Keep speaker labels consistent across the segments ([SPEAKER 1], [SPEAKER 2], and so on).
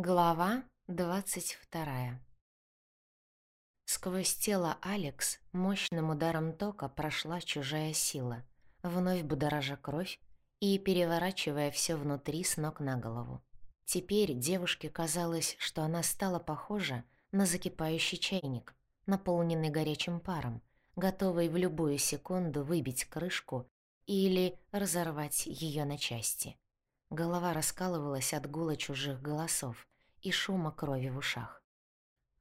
[SPEAKER 1] Глава двадцать вторая. Сквозь тело Алекс мощным ударом тока прошла чужая сила, вновь будоража кровь и переворачивая все внутри с ног на голову. Теперь девушке казалось, что она стала похожа на закипающий чайник, наполненный горячим паром, готовый в любую секунду выбить крышку или разорвать ее на части. Голова раскалывалась от гула чужих голосов и шума крови в ушах.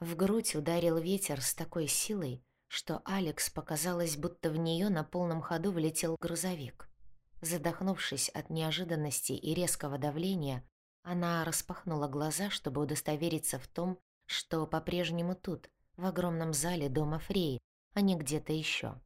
[SPEAKER 1] В грудь ударил ветер с такой силой, что Алекс показалось, будто в нее на полном ходу влетел грузовик. Задохнувшись от неожиданности и резкого давления, она распахнула глаза, чтобы удостовериться в том, что по-прежнему тут, в огромном зале дома Фреи, а не где-то еще.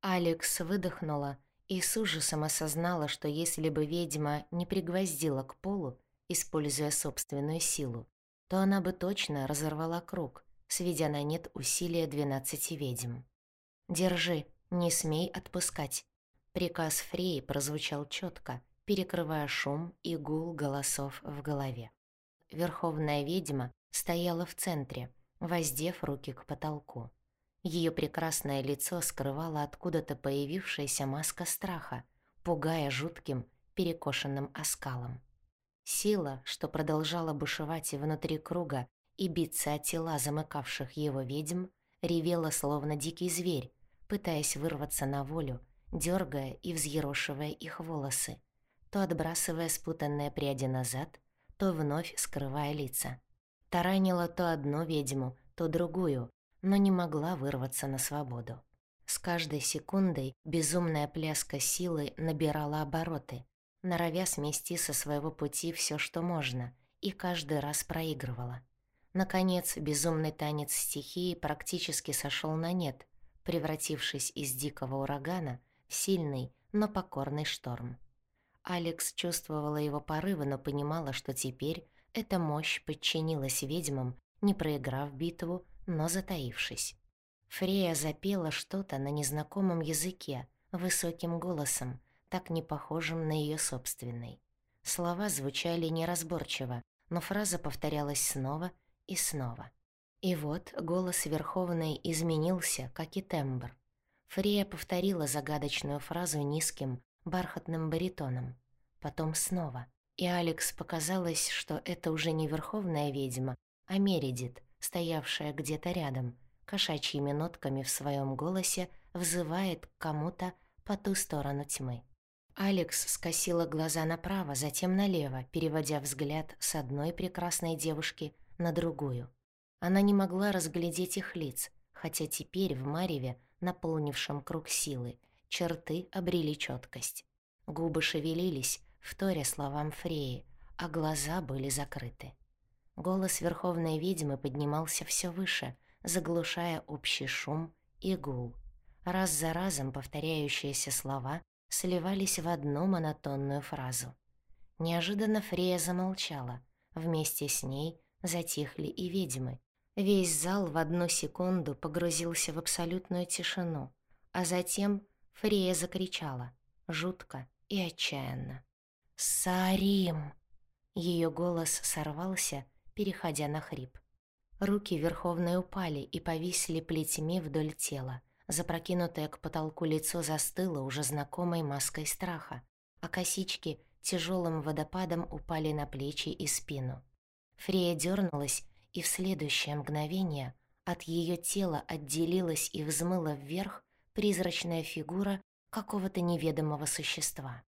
[SPEAKER 1] Алекс выдохнула и с ужасом осознала, что если бы ведьма не пригвоздила к полу, используя собственную силу, то она бы точно разорвала круг, сведя на нет усилия двенадцати ведьм. «Держи, не смей отпускать». Приказ Фреи прозвучал четко, перекрывая шум и гул голосов в голове. Верховная ведьма стояла в центре, воздев руки к потолку. Ее прекрасное лицо скрывало откуда-то появившаяся маска страха, пугая жутким, перекошенным оскалом. Сила, что продолжала бушевать внутри круга и биться от тела замыкавших его ведьм, ревела словно дикий зверь, пытаясь вырваться на волю, дергая и взъерошивая их волосы, то отбрасывая спутанные пряди назад, то вновь скрывая лица. Таранила то одну ведьму, то другую, но не могла вырваться на свободу. С каждой секундой безумная пляска силы набирала обороты, норовя смести со своего пути все, что можно, и каждый раз проигрывала. Наконец, безумный танец стихии практически сошел на нет, превратившись из дикого урагана в сильный, но покорный шторм. Алекс чувствовала его порывы, но понимала, что теперь эта мощь подчинилась ведьмам, не проиграв битву, но затаившись. Фрея запела что-то на незнакомом языке, высоким голосом, так не похожим на ее собственный. Слова звучали неразборчиво, но фраза повторялась снова и снова. И вот голос Верховной изменился, как и тембр. Фрея повторила загадочную фразу низким, бархатным баритоном. Потом снова. И Алекс показалось, что это уже не Верховная ведьма, а Мередит, стоявшая где-то рядом, кошачьими нотками в своем голосе взывает к кому-то по ту сторону тьмы. Алекс скосила глаза направо, затем налево, переводя взгляд с одной прекрасной девушки на другую. Она не могла разглядеть их лиц, хотя теперь в мареве, наполнившем круг силы, черты обрели четкость. Губы шевелились, вторя словам Фреи, а глаза были закрыты. Голос Верховной Ведьмы поднимался все выше, заглушая общий шум и гул. Раз за разом повторяющиеся слова сливались в одну монотонную фразу. Неожиданно Фрея замолчала. Вместе с ней затихли и ведьмы. Весь зал в одну секунду погрузился в абсолютную тишину, а затем Фрея закричала, жутко и отчаянно. «Сарим!» Ее голос сорвался, переходя на хрип. Руки Верховной упали и повисли плетьми вдоль тела. Запрокинутое к потолку лицо застыло уже знакомой маской страха, а косички тяжелым водопадом упали на плечи и спину. Фрея дернулась, и в следующее мгновение от ее тела отделилась и взмыла вверх призрачная фигура какого-то неведомого существа.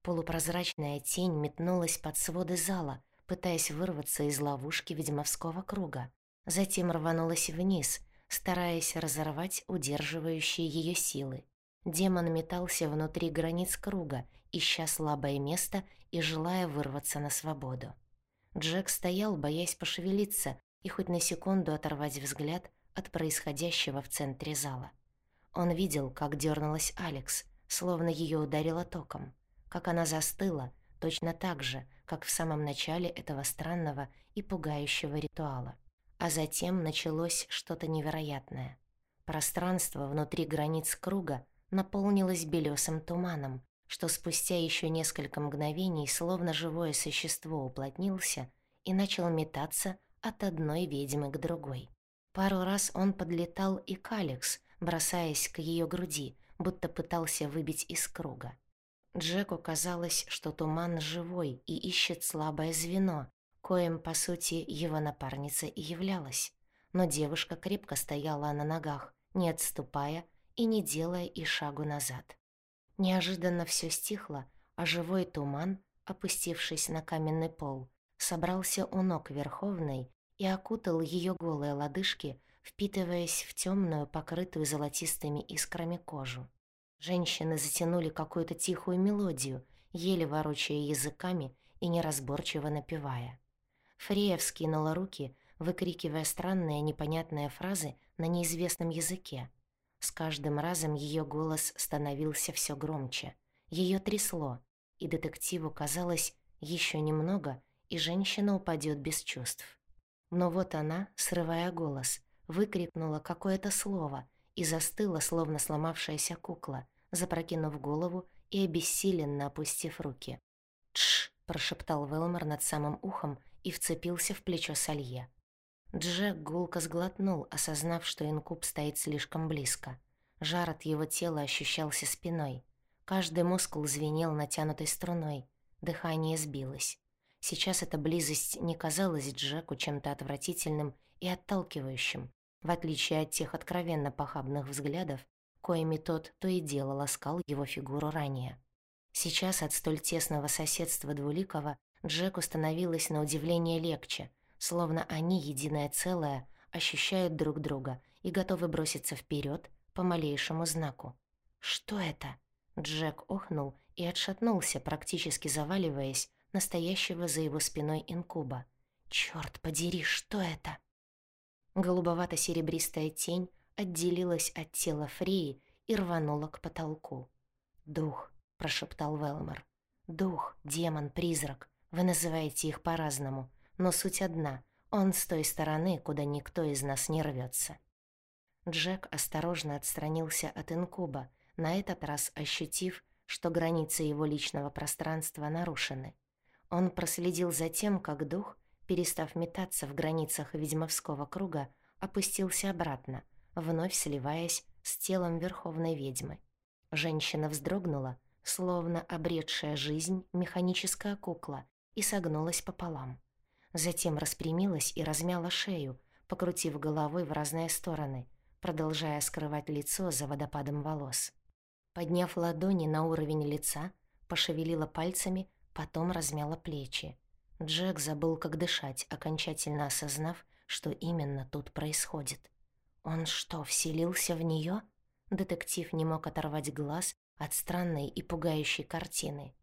[SPEAKER 1] Полупрозрачная тень метнулась под своды зала, пытаясь вырваться из ловушки ведьмовского круга. Затем рванулась вниз, стараясь разорвать удерживающие ее силы. Демон метался внутри границ круга, ища слабое место и желая вырваться на свободу. Джек стоял, боясь пошевелиться и хоть на секунду оторвать взгляд от происходящего в центре зала. Он видел, как дернулась Алекс, словно ее ударило током, как она застыла, точно так же, как в самом начале этого странного и пугающего ритуала. А затем началось что-то невероятное. Пространство внутри границ круга наполнилось белесым туманом, что спустя еще несколько мгновений словно живое существо уплотнился и начал метаться от одной ведьмы к другой. Пару раз он подлетал и к Алекс, бросаясь к ее груди, будто пытался выбить из круга. Джеку казалось, что туман живой и ищет слабое звено, коим, по сути, его напарница и являлась. Но девушка крепко стояла на ногах, не отступая и не делая и шагу назад. Неожиданно все стихло, а живой туман, опустившись на каменный пол, собрался у ног Верховной и окутал ее голые лодыжки, впитываясь в темную, покрытую золотистыми искрами кожу. Женщины затянули какую-то тихую мелодию, еле ворочая языками и неразборчиво напевая. Фрея вскинула руки, выкрикивая странные непонятные фразы на неизвестном языке. С каждым разом ее голос становился все громче. Ее трясло, и детективу казалось еще немного, и женщина упадет без чувств. Но вот она, срывая голос, выкрикнула какое-то слово и застыла, словно сломавшаяся кукла, запрокинув голову и обессиленно опустив руки. «Тш!» — прошептал Велмор над самым ухом и вцепился в плечо Салье. Джек гулко сглотнул, осознав, что инкуб стоит слишком близко. Жар от его тела ощущался спиной. Каждый мускул звенел натянутой струной. Дыхание сбилось. Сейчас эта близость не казалась Джеку чем-то отвратительным и отталкивающим, в отличие от тех откровенно похабных взглядов, коими тот то и дело ласкал его фигуру ранее. Сейчас от столь тесного соседства Двуликова Джеку становилось на удивление легче — словно они, единое целое, ощущают друг друга и готовы броситься вперед по малейшему знаку. «Что это?» Джек охнул и отшатнулся, практически заваливаясь настоящего за его спиной инкуба. «Чёрт подери, что это?» Голубовато-серебристая тень отделилась от тела Фреи и рванула к потолку. «Дух», — прошептал Велмор. «Дух, демон, призрак. Вы называете их по-разному но суть одна — он с той стороны, куда никто из нас не рвется. Джек осторожно отстранился от инкуба, на этот раз ощутив, что границы его личного пространства нарушены. Он проследил за тем, как дух, перестав метаться в границах ведьмовского круга, опустился обратно, вновь сливаясь с телом верховной ведьмы. Женщина вздрогнула, словно обретшая жизнь механическая кукла, и согнулась пополам. Затем распрямилась и размяла шею, покрутив головой в разные стороны, продолжая скрывать лицо за водопадом волос. Подняв ладони на уровень лица, пошевелила пальцами, потом размяла плечи. Джек забыл, как дышать, окончательно осознав, что именно тут происходит. Он что, вселился в нее? Детектив не мог оторвать глаз от странной и пугающей картины.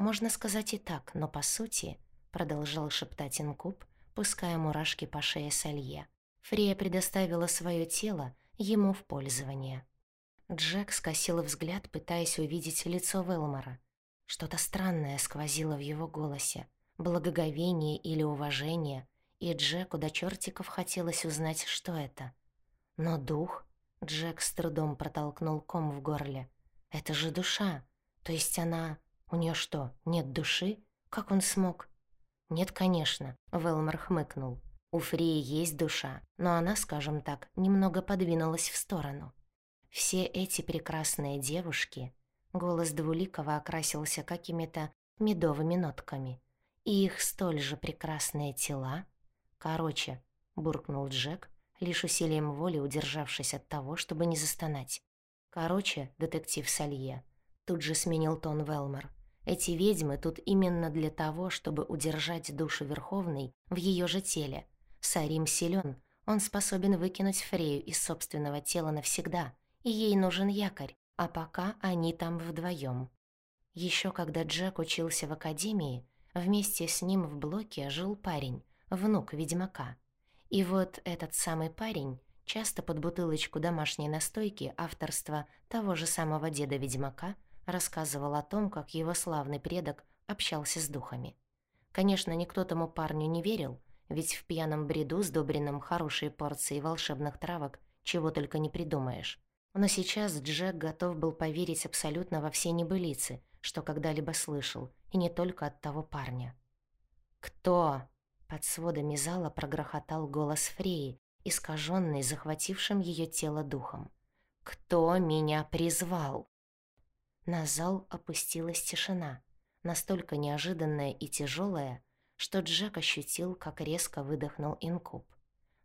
[SPEAKER 1] Можно сказать и так, но по сути продолжал шептать инкуб, пуская мурашки по шее Салье. Фрия предоставила свое тело ему в пользование. Джек скосил взгляд, пытаясь увидеть лицо Велмора. Что-то странное сквозило в его голосе, благоговение или уважение, и Джеку до чертиков хотелось узнать, что это. Но дух... Джек с трудом протолкнул ком в горле. «Это же душа. То есть она... У нее что, нет души? Как он смог?» «Нет, конечно», — Велмор хмыкнул. «У Фрии есть душа, но она, скажем так, немного подвинулась в сторону. Все эти прекрасные девушки...» Голос Двуликова окрасился какими-то медовыми нотками. «И их столь же прекрасные тела...» «Короче», — буркнул Джек, лишь усилием воли удержавшись от того, чтобы не застонать. «Короче, детектив Салье...» Тут же сменил тон Велмор. Эти ведьмы тут именно для того, чтобы удержать душу Верховной в ее же теле. Сарим силен, он способен выкинуть Фрею из собственного тела навсегда, и ей нужен якорь, а пока они там вдвоем. Еще когда Джек учился в академии, вместе с ним в блоке жил парень, внук ведьмака. И вот этот самый парень часто под бутылочку домашней настойки авторства того же самого деда-ведьмака – рассказывал о том, как его славный предок общался с духами. Конечно, никто тому парню не верил, ведь в пьяном бреду, сдобренном хорошей порцией волшебных травок, чего только не придумаешь. Но сейчас Джек готов был поверить абсолютно во все небылицы, что когда-либо слышал, и не только от того парня. «Кто?» Под сводами зала прогрохотал голос Фреи, искаженный захватившим ее тело духом. «Кто меня призвал?» На зал опустилась тишина, настолько неожиданная и тяжелая, что Джек ощутил, как резко выдохнул инкуб.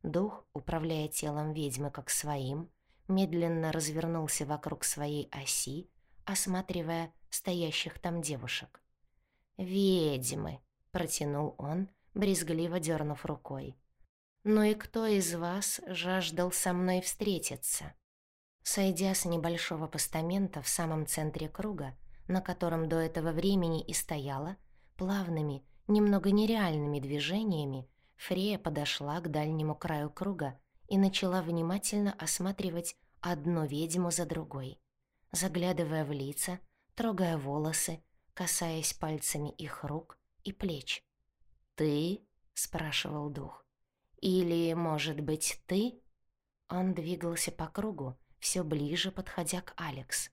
[SPEAKER 1] Дух, управляя телом ведьмы как своим, медленно развернулся вокруг своей оси, осматривая стоящих там девушек. «Ведьмы!» — протянул он, брезгливо дернув рукой. «Ну и кто из вас жаждал со мной встретиться?» Сойдя с небольшого постамента в самом центре круга, на котором до этого времени и стояла, плавными, немного нереальными движениями Фрея подошла к дальнему краю круга и начала внимательно осматривать одну ведьму за другой, заглядывая в лица, трогая волосы, касаясь пальцами их рук и плеч. «Ты?» — спрашивал дух. «Или, может быть, ты?» Он двигался по кругу, все ближе подходя к Алекс.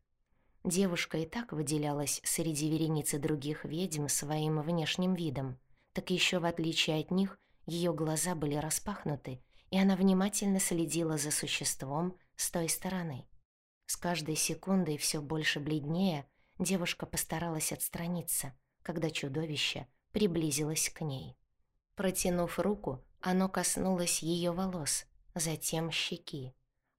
[SPEAKER 1] Девушка и так выделялась среди вереницы других ведьм своим внешним видом, так еще в отличие от них ее глаза были распахнуты, и она внимательно следила за существом с той стороны. С каждой секундой все больше бледнее девушка постаралась отстраниться, когда чудовище приблизилось к ней. Протянув руку, оно коснулось ее волос, затем щеки.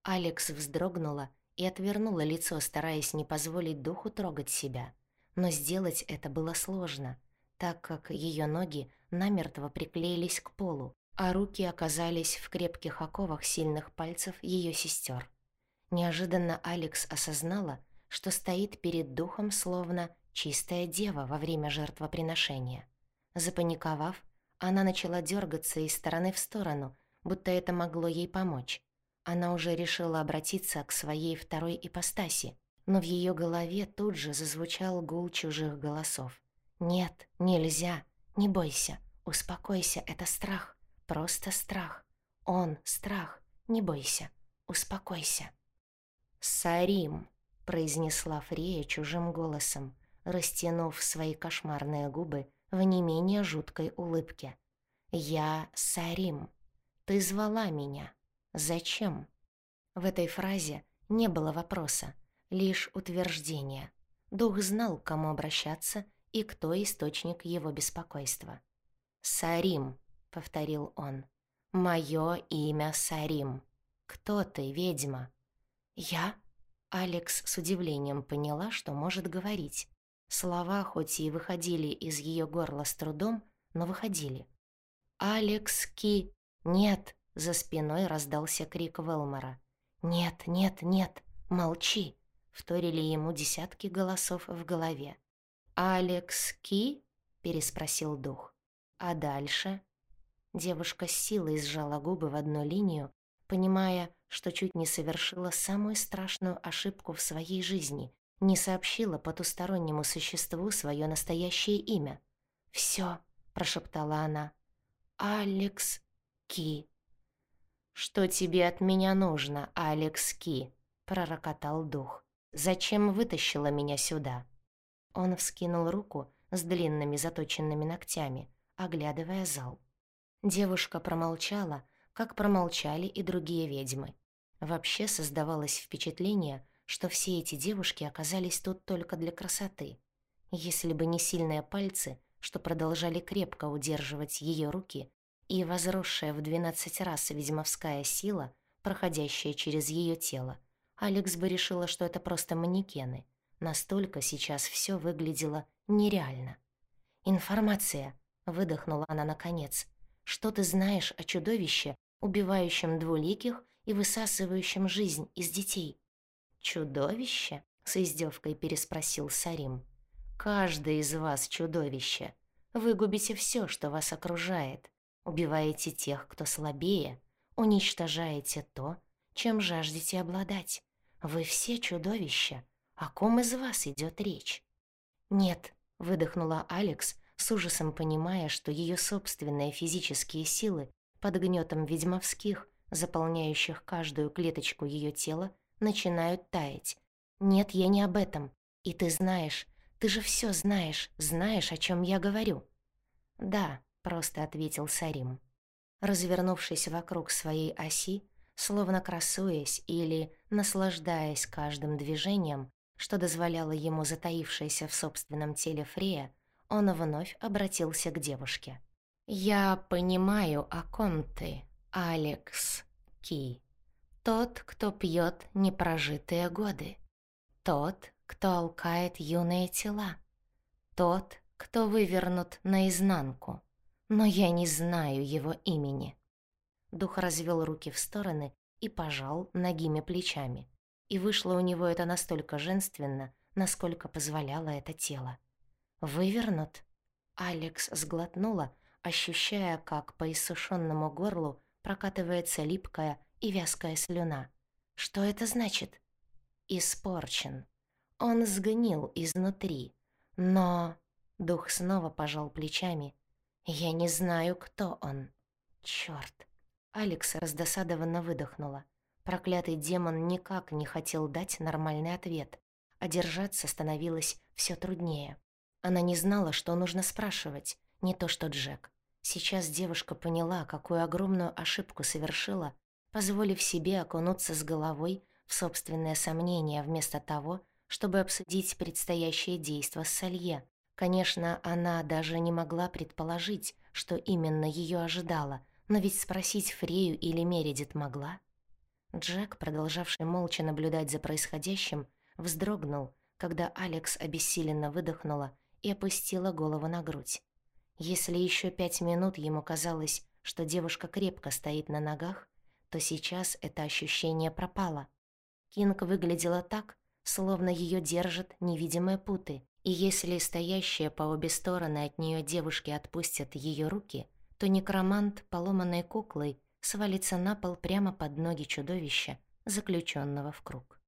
[SPEAKER 1] Алекс вздрогнула и отвернула лицо, стараясь не позволить духу трогать себя. Но сделать это было сложно, так как ее ноги намертво приклеились к полу, а руки оказались в крепких оковах сильных пальцев ее сестер. Неожиданно Алекс осознала, что стоит перед духом словно чистая дева во время жертвоприношения. Запаниковав, она начала дергаться из стороны в сторону, будто это могло ей помочь. Она уже решила обратиться к своей второй ипостаси, но в ее голове тут же зазвучал гул чужих голосов. «Нет, нельзя, не бойся, успокойся, это страх, просто страх. Он — страх, не бойся, успокойся». «Сарим», — произнесла Фрея чужим голосом, растянув свои кошмарные губы в не менее жуткой улыбке. «Я Сарим. Ты звала меня. Зачем?» В этой фразе не было вопроса, лишь утверждение. Дух знал, к кому обращаться и кто источник его беспокойства. «Сарим», — повторил он. «Моё имя Сарим. Кто ты, ведьма?» «Я?» Алекс с удивлением поняла, что может говорить. Слова хоть и выходили из ее горла с трудом, но выходили. «Алекс Ки...» «Нет!» — за спиной раздался крик Велмора. «Нет, нет, нет! Молчи!» — вторили ему десятки голосов в голове. «Алекс Ки?» — переспросил дух. «А дальше?» Девушка с силой сжала губы в одну линию, понимая, что чуть не совершила самую страшную ошибку в своей жизни, не сообщила потустороннему существу свое настоящее имя. «Всё», — прошептала она. «Алекс Ки». «Что тебе от меня нужно, Алекс Ки?» — пророкотал дух. «Зачем вытащила меня сюда?» Он вскинул руку с длинными заточенными ногтями, оглядывая зал. Девушка промолчала, как промолчали и другие ведьмы. Вообще создавалось впечатление, что все эти девушки оказались тут только для красоты. Если бы не сильные пальцы, что продолжали крепко удерживать ее руки, и возросшая в двенадцать раз ведьмовская сила, проходящая через ее тело, Алекс бы решила, что это просто манекены. Настолько сейчас все выглядело нереально. «Информация», — выдохнула она наконец. «Что ты знаешь о чудовище, убивающем двуликих и высасывающем жизнь из детей?» «Чудовище?» — с издевкой переспросил Сарим. «Каждый из вас чудовище. Вы губите все, что вас окружает. Убиваете тех, кто слабее. Уничтожаете то, чем жаждете обладать. Вы все чудовища. О ком из вас идет речь?» «Нет», — выдохнула Алекс, с ужасом понимая, что ее собственные физические силы под гнетом ведьмовских, заполняющих каждую клеточку ее тела, начинают таять. «Нет, я не об этом. И ты знаешь, ты же все знаешь, знаешь, о чем я говорю». «Да», просто ответил Сарим. Развернувшись вокруг своей оси, словно красуясь или наслаждаясь каждым движением, что дозволяло ему затаившаяся в собственном теле Фрея, он вновь обратился к девушке. «Я понимаю, о ком ты, Алекс Ки. Тот, кто пьет непрожитые годы. Тот, кто алкает юные тела. Тот, кто вывернут наизнанку. Но я не знаю его имени». Дух развел руки в стороны и пожал ногими плечами. И вышло у него это настолько женственно, насколько позволяло это тело. «Вывернут?» Алекс сглотнула, ощущая, как по иссушенному горлу прокатывается липкая и вязкая слюна. «Что это значит?» «Испорчен. Он сгнил изнутри. Но...» Дух снова пожал плечами. «Я не знаю, кто он. Чёрт!» Алекс раздосадованно выдохнула. Проклятый демон никак не хотел дать нормальный ответ, а держаться становилось все труднее. Она не знала, что нужно спрашивать, не то что Джек. Сейчас девушка поняла, какую огромную ошибку совершила, позволив себе окунуться с головой в собственное сомнение вместо того, чтобы обсудить предстоящее действо с Салье. Конечно, она даже не могла предположить, что именно ее ожидало, но ведь спросить Фрею или Мередит могла. Джек, продолжавший молча наблюдать за происходящим, вздрогнул, когда Алекс обессиленно выдохнула и опустила голову на грудь. Если еще пять минут ему казалось, что девушка крепко стоит на ногах, то сейчас это ощущение пропало. Кинг выглядела так, словно ее держат невидимые путы, и если стоящие по обе стороны от нее девушки отпустят ее руки, то некромант, поломанной куклой, свалится на пол прямо под ноги чудовища, заключенного в круг.